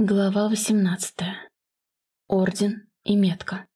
Глава 18. Орден и метка.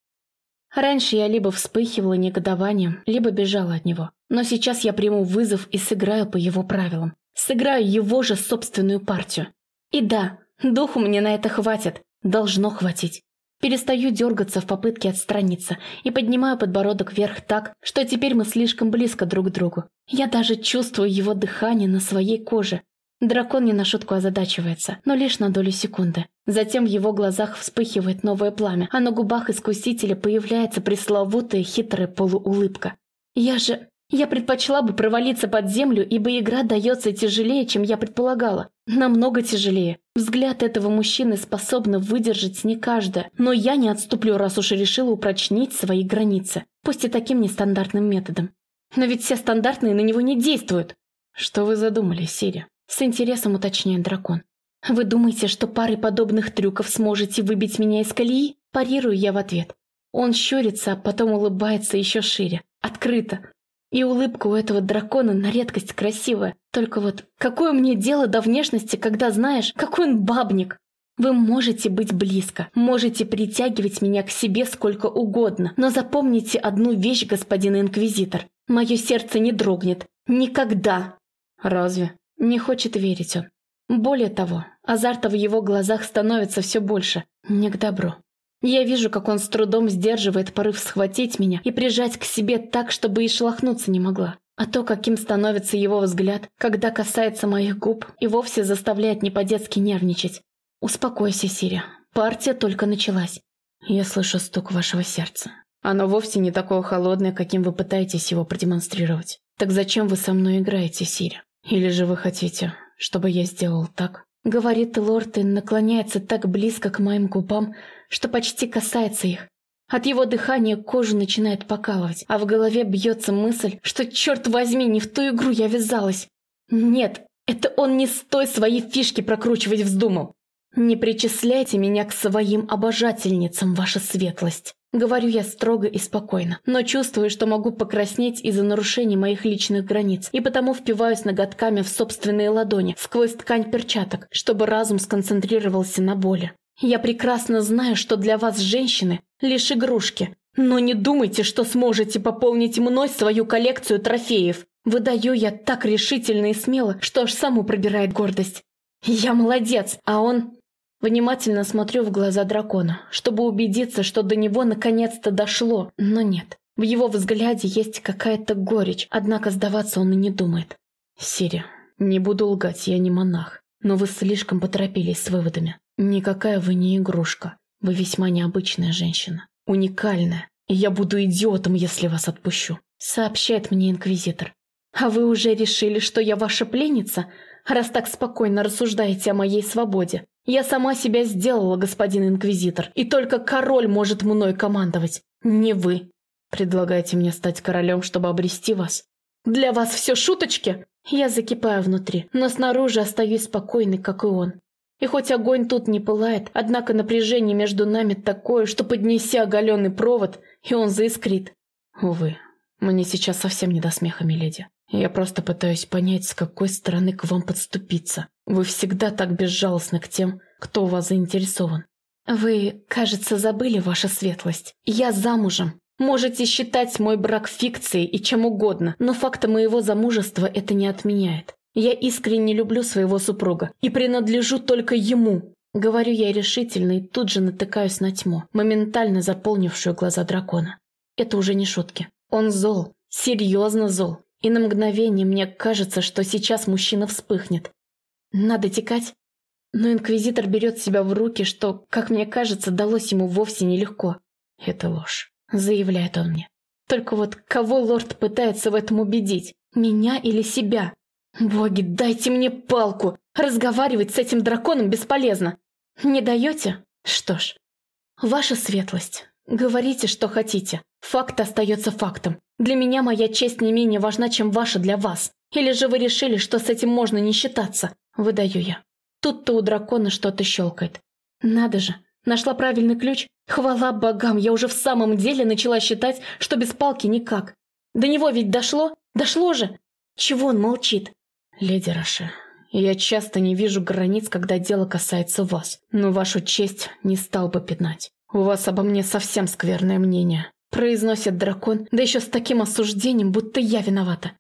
Раньше я либо вспыхивала негодованием, либо бежала от него. Но сейчас я приму вызов и сыграю по его правилам. Сыграю его же собственную партию. И да, духу мне на это хватит. Должно хватить. Перестаю дергаться в попытке отстраниться и поднимаю подбородок вверх так, что теперь мы слишком близко друг к другу. Я даже чувствую его дыхание на своей коже, Дракон не на шутку озадачивается, но лишь на долю секунды. Затем в его глазах вспыхивает новое пламя, а на губах искусителя появляется пресловутая хитрая полуулыбка. «Я же... Я предпочла бы провалиться под землю, ибо игра дается тяжелее, чем я предполагала. Намного тяжелее. Взгляд этого мужчины способна выдержать не каждая, но я не отступлю, раз уж решила упрочнить свои границы, пусть и таким нестандартным методом. Но ведь все стандартные на него не действуют. Что вы задумали, Сири? С интересом уточняет дракон. «Вы думаете, что парой подобных трюков сможете выбить меня из колеи?» Парирую я в ответ. Он щурится, а потом улыбается еще шире. Открыто. И улыбка у этого дракона на редкость красивая. Только вот, какое мне дело до внешности, когда знаешь, какой он бабник? Вы можете быть близко, можете притягивать меня к себе сколько угодно, но запомните одну вещь, господин Инквизитор. Мое сердце не дрогнет. Никогда. Разве? Не хочет верить он. Более того, азарта в его глазах становится все больше. Не к добру. Я вижу, как он с трудом сдерживает порыв схватить меня и прижать к себе так, чтобы и шелохнуться не могла. А то, каким становится его взгляд, когда касается моих губ, и вовсе заставляет не по-детски нервничать. Успокойся, Сирия. Партия только началась. Я слышу стук вашего сердца. Оно вовсе не такое холодное, каким вы пытаетесь его продемонстрировать. Так зачем вы со мной играете, Сирия? Или же вы хотите, чтобы я сделал так?» Говорит лорд и наклоняется так близко к моим губам, что почти касается их. От его дыхания кожу начинает покалывать, а в голове бьется мысль, что, черт возьми, не в ту игру я вязалась. Нет, это он не с той своей фишки прокручивать вздумал. Не причисляйте меня к своим обожательницам, ваша светлость. Говорю я строго и спокойно, но чувствую, что могу покраснеть из-за нарушений моих личных границ, и потому впиваюсь ноготками в собственные ладони, сквозь ткань перчаток, чтобы разум сконцентрировался на боли. Я прекрасно знаю, что для вас женщины лишь игрушки, но не думайте, что сможете пополнить мной свою коллекцию трофеев. Выдаю я так решительно и смело, что аж саму пробирает гордость. Я молодец, а он Внимательно смотрю в глаза дракона, чтобы убедиться, что до него наконец-то дошло, но нет. В его взгляде есть какая-то горечь, однако сдаваться он и не думает. «Сири, не буду лгать, я не монах, но вы слишком поторопились с выводами. Никакая вы не игрушка, вы весьма необычная женщина, уникальная, и я буду идиотом, если вас отпущу», сообщает мне инквизитор. «А вы уже решили, что я ваша пленница, раз так спокойно рассуждаете о моей свободе?» Я сама себя сделала, господин инквизитор, и только король может мной командовать, не вы. Предлагаете мне стать королем, чтобы обрести вас? Для вас все шуточки? Я закипаю внутри, но снаружи остаюсь спокойной, как и он. И хоть огонь тут не пылает, однако напряжение между нами такое, что поднеси оголенный провод, и он заискрит. Увы, мне сейчас совсем не до смеха, миледи. Я просто пытаюсь понять, с какой стороны к вам подступиться. Вы всегда так безжалостны к тем, кто у вас заинтересован. Вы, кажется, забыли ваша светлость. Я замужем. Можете считать мой брак фикцией и чем угодно, но факта моего замужества это не отменяет. Я искренне люблю своего супруга и принадлежу только ему. Говорю я решительно и тут же натыкаюсь на тьму, моментально заполнившую глаза дракона. Это уже не шутки. Он зол, серьезно зол. И на мгновение мне кажется, что сейчас мужчина вспыхнет, надо текать. Но инквизитор берет себя в руки, что, как мне кажется, далось ему вовсе нелегко. «Это ложь», — заявляет он мне. «Только вот кого лорд пытается в этом убедить? Меня или себя? Боги, дайте мне палку! Разговаривать с этим драконом бесполезно. Не даете? Что ж, ваша светлость. Говорите, что хотите. Факт остается фактом. Для меня моя честь не менее важна, чем ваша для вас. Или же вы решили, что с этим можно не считаться? Выдаю я. Тут-то у дракона что-то щелкает. Надо же, нашла правильный ключ. Хвала богам, я уже в самом деле начала считать, что без палки никак. До него ведь дошло? Дошло же! Чего он молчит? Леди Роше, Я часто не вижу границ, когда дело касается вас, но вашу честь не стал бы пятнать. У вас обо мне совсем скверное мнение. Произносит дракон, да еще с таким осуждением, будто я виновата.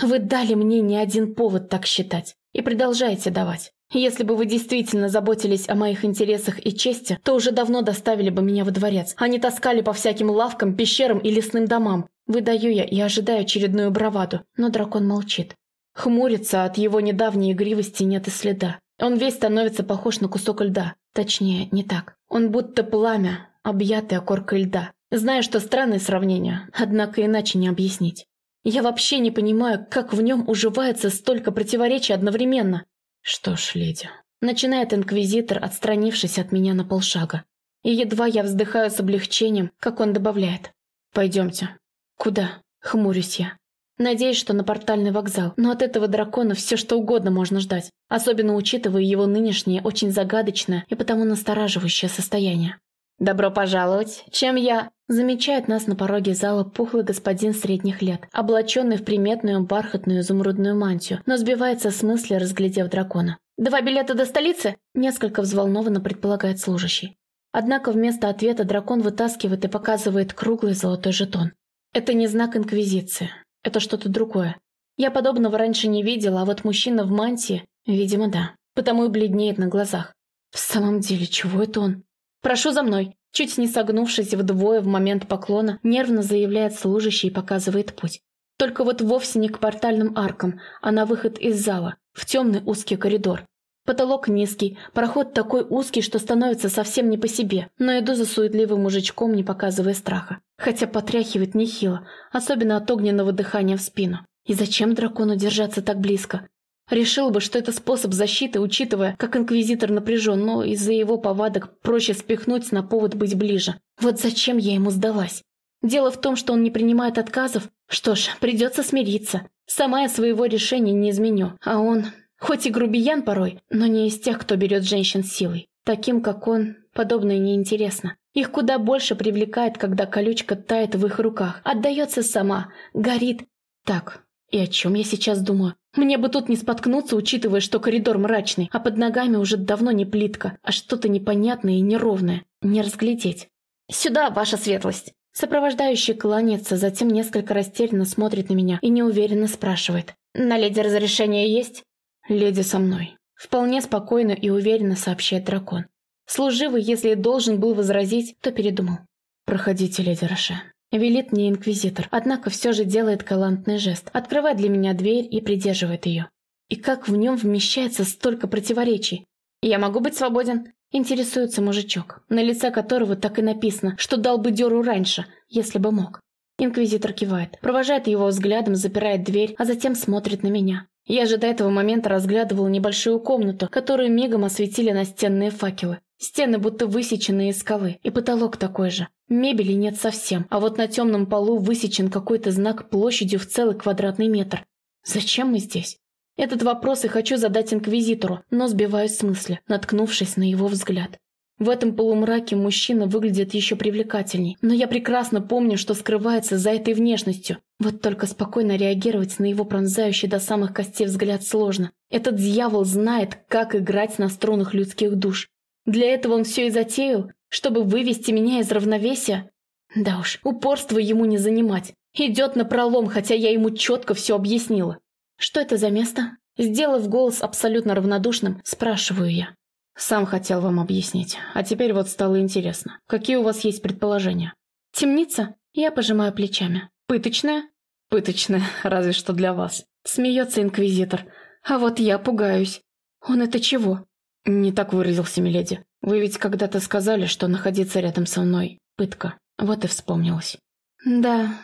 Вы дали мне не один повод так считать. И продолжаете давать. Если бы вы действительно заботились о моих интересах и чести, то уже давно доставили бы меня во дворец, а не таскали по всяким лавкам, пещерам и лесным домам. Выдаю я и ожидаю очередную браваду, но дракон молчит. Хмурится, от его недавней игривости нет и следа. Он весь становится похож на кусок льда. Точнее, не так. Он будто пламя, объятый коркой льда. Знаю, что странное сравнение, однако иначе не объяснить. Я вообще не понимаю, как в нем уживается столько противоречий одновременно. Что ж, леди. Начинает инквизитор, отстранившись от меня на полшага. И едва я вздыхаю с облегчением, как он добавляет. «Пойдемте». «Куда?» — хмурюсь я. Надеюсь, что на портальный вокзал, но от этого дракона все что угодно можно ждать, особенно учитывая его нынешнее очень загадочное и потому настораживающее состояние. «Добро пожаловать! Чем я...» Замечает нас на пороге зала пухлый господин средних лет, облаченный в приметную бархатную изумрудную мантию, но сбивается с мысли, разглядев дракона. «Два билета до столицы?» Несколько взволнованно предполагает служащий. Однако вместо ответа дракон вытаскивает и показывает круглый золотой жетон. Это не знак Инквизиции. Это что-то другое. Я подобного раньше не видела, а вот мужчина в мантии, видимо, да. Потому и бледнеет на глазах. В самом деле, чего это он? «Прошу за мной!» Чуть не согнувшись вдвое в момент поклона, нервно заявляет служащий и показывает путь. Только вот вовсе не к портальным аркам, а на выход из зала, в темный узкий коридор. Потолок низкий, проход такой узкий, что становится совсем не по себе, но иду за суетливым мужичком, не показывая страха. Хотя потряхивает нехило, особенно от огненного дыхания в спину. И зачем дракону держаться так близко? Решил бы, что это способ защиты, учитывая, как инквизитор напряжен, но из-за его повадок проще спихнуть на повод быть ближе. Вот зачем я ему сдалась? Дело в том, что он не принимает отказов. Что ж, придется смириться. Сама я своего решения не изменю, а он... Хоть и грубиян порой, но не из тех, кто берет женщин силой. Таким, как он, подобное неинтересно. Их куда больше привлекает, когда колючка тает в их руках, отдается сама, горит. Так, и о чем я сейчас думаю? Мне бы тут не споткнуться, учитывая, что коридор мрачный, а под ногами уже давно не плитка, а что-то непонятное и неровное. Не разглядеть. «Сюда, ваша светлость!» Сопровождающий кланяется, затем несколько растерянно смотрит на меня и неуверенно спрашивает. «На леди разрешение есть?» «Леди со мной», — вполне спокойно и уверенно сообщает дракон. Служивый, если должен был возразить, то передумал. «Проходите, леди Роше». Велит мне инквизитор, однако все же делает галантный жест, открывает для меня дверь и придерживает ее. И как в нем вмещается столько противоречий? «Я могу быть свободен?» Интересуется мужичок, на лице которого так и написано, что дал бы дёру раньше, если бы мог. Инквизитор кивает, провожает его взглядом, запирает дверь, а затем смотрит на меня. Я же до этого момента разглядывала небольшую комнату, которую мигом осветили настенные факелы. Стены будто высечены из скалы, и потолок такой же. Мебели нет совсем, а вот на темном полу высечен какой-то знак площадью в целый квадратный метр. Зачем мы здесь? Этот вопрос и хочу задать инквизитору, но сбиваюсь с мысли, наткнувшись на его взгляд. В этом полумраке мужчина выглядит еще привлекательней, но я прекрасно помню, что скрывается за этой внешностью. Вот только спокойно реагировать на его пронзающий до самых костей взгляд сложно. Этот дьявол знает, как играть на струнах людских душ. Для этого он все и затеял, чтобы вывести меня из равновесия. Да уж, упорство ему не занимать. Идет на пролом, хотя я ему четко все объяснила. Что это за место? Сделав голос абсолютно равнодушным, спрашиваю я. Сам хотел вам объяснить, а теперь вот стало интересно. Какие у вас есть предположения? Темница? Я пожимаю плечами. Пыточная? Пыточная, разве что для вас. Смеется инквизитор. А вот я пугаюсь. Он это чего? Не так выразился Миледи. Вы ведь когда-то сказали, что находиться рядом со мной – пытка. Вот и вспомнилось. Да,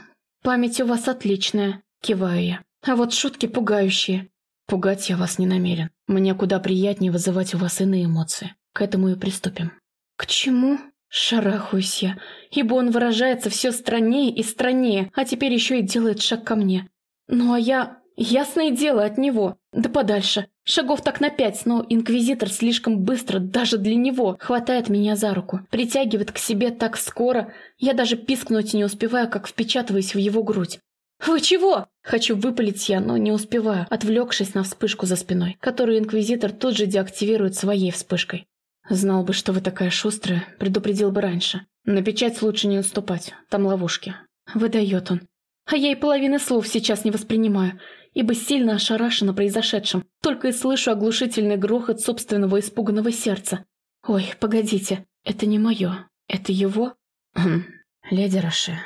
память у вас отличная, киваю я. А вот шутки пугающие. Пугать я вас не намерен. Мне куда приятнее вызывать у вас иные эмоции. К этому и приступим. К чему? Шарахаюсь я, ибо он выражается все страннее и страннее, а теперь еще и делает шаг ко мне. Ну а я... Ясное дело от него. Да подальше. Шагов так на пять, но инквизитор слишком быстро, даже для него, хватает меня за руку. Притягивает к себе так скоро, я даже пискнуть не успеваю, как впечатываюсь в его грудь. «Вы чего?» Хочу выпалить я, но не успеваю, отвлекшись на вспышку за спиной, которую Инквизитор тут же деактивирует своей вспышкой. «Знал бы, что вы такая шустрая, предупредил бы раньше. На печать лучше не уступать, там ловушки». Выдает он. А я и половины слов сейчас не воспринимаю, ибо сильно ошарашена произошедшим, только и слышу оглушительный грохот собственного испуганного сердца. «Ой, погодите, это не мое, это его?» хм, «Леди Роше,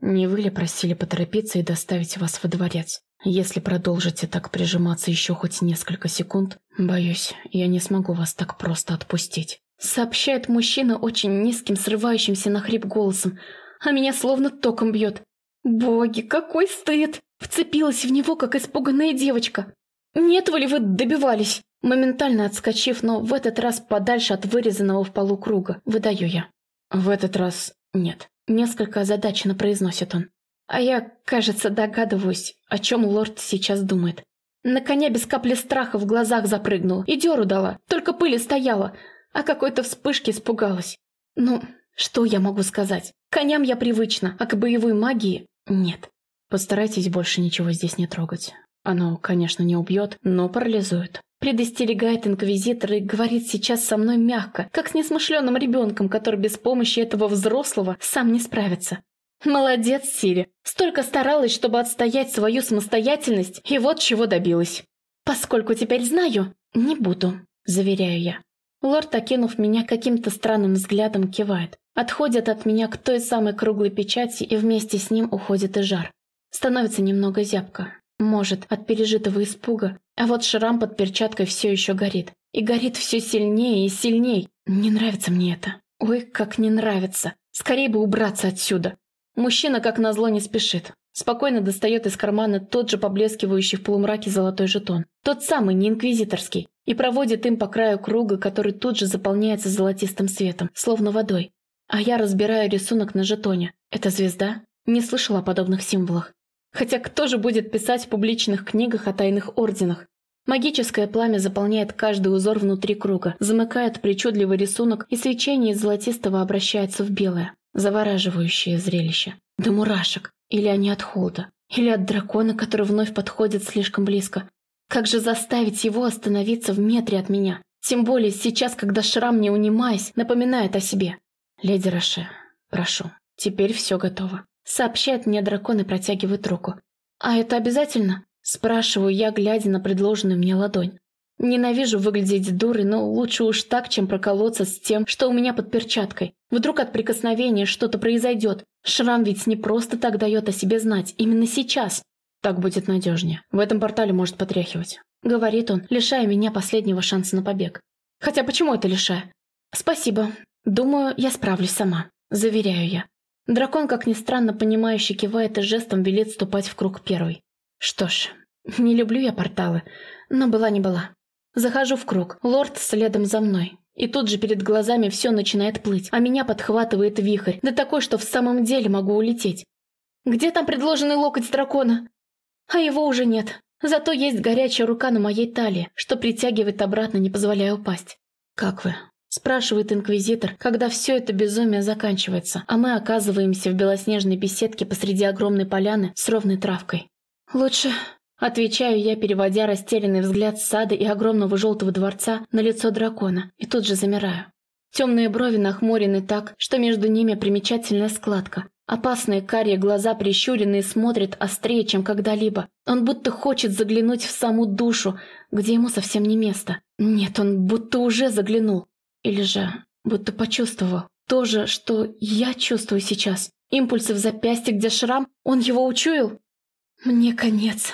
не вы ли просили поторопиться и доставить вас во дворец? Если продолжите так прижиматься еще хоть несколько секунд, боюсь, я не смогу вас так просто отпустить. Сообщает мужчина очень низким, срывающимся на хрип голосом, а меня словно током бьет. Боги, какой стыд! Вцепилась в него, как испуганная девочка. Не этого ли вы добивались? Моментально отскочив, но в этот раз подальше от вырезанного в полу круга, выдаю я. В этот раз нет. Несколько озадаченно произносит он. А я, кажется, догадываюсь, о чем лорд сейчас думает. На коня без капли страха в глазах запрыгнул и дёру дала, только пыли стояла, а какой-то вспышки испугалась. Ну, что я могу сказать? Коням я привычна, а к боевой магии нет. Постарайтесь больше ничего здесь не трогать. Оно, конечно, не убьет, но парализует. Предостерегает инквизитор и говорит сейчас со мной мягко, как с несмышленным ребенком, который без помощи этого взрослого сам не справится. Молодец, Сири. Столько старалась, чтобы отстоять свою самостоятельность, и вот чего добилась. Поскольку теперь знаю, не буду, заверяю я. Лорд, окинув меня каким-то странным взглядом, кивает. Отходит от меня к той самой круглой печати, и вместе с ним уходит и жар. Становится немного зябко. Может, от пережитого испуга, а вот шрам под перчаткой все еще горит. И горит все сильнее и сильнее. Не нравится мне это. Ой, как не нравится. Скорее бы убраться отсюда. Мужчина, как назло, не спешит. Спокойно достает из кармана тот же поблескивающий в полумраке золотой жетон. Тот самый, не инквизиторский. И проводит им по краю круга, который тут же заполняется золотистым светом, словно водой. А я разбираю рисунок на жетоне. Это звезда? Не слышала о подобных символах. Хотя кто же будет писать в публичных книгах о тайных орденах? Магическое пламя заполняет каждый узор внутри круга, замыкает причудливый рисунок, и свечение из золотистого обращается в белое. Завораживающее зрелище. До мурашек. Или они от холода. Или от дракона, который вновь подходит слишком близко. Как же заставить его остановиться в метре от меня? Тем более сейчас, когда шрам, не унимаясь, напоминает о себе. «Леди Роше, прошу, теперь все готово. Сообщает мне дракон и протягивает руку. «А это обязательно?» Спрашиваю я, глядя на предложенную мне ладонь. Ненавижу выглядеть дурой, но лучше уж так, чем проколоться с тем, что у меня под перчаткой. Вдруг от прикосновения что-то произойдет. Шрам ведь не просто так дает о себе знать, именно сейчас. Так будет надежнее. В этом портале может потряхивать. Говорит он, лишая меня последнего шанса на побег. Хотя почему это лишая? Спасибо. Думаю, я справлюсь сама. Заверяю я. Дракон, как ни странно, понимающе кивает и жестом велит ступать в круг первый. Что ж, не люблю я порталы, но была не была. Захожу в круг, лорд следом за мной. И тут же перед глазами все начинает плыть, а меня подхватывает вихрь, да такой, что в самом деле могу улететь. Где там предложенный локоть дракона? А его уже нет. Зато есть горячая рука на моей талии, что притягивает обратно, не позволяя упасть. «Как вы?» Спрашивает инквизитор, когда все это безумие заканчивается, а мы оказываемся в белоснежной беседке посреди огромной поляны с ровной травкой. «Лучше...» Отвечаю я, переводя растерянный взгляд с сада и огромного желтого дворца на лицо дракона, и тут же замираю. Темные брови нахмурены так, что между ними примечательная складка. Опасные карие глаза прищуренные смотрят острее, чем когда-либо. Он будто хочет заглянуть в саму душу, где ему совсем не место. Нет, он будто уже заглянул. Или же будто почувствовал то же, что я чувствую сейчас. Импульсы в запястье, где шрам, он его учуял? Мне конец.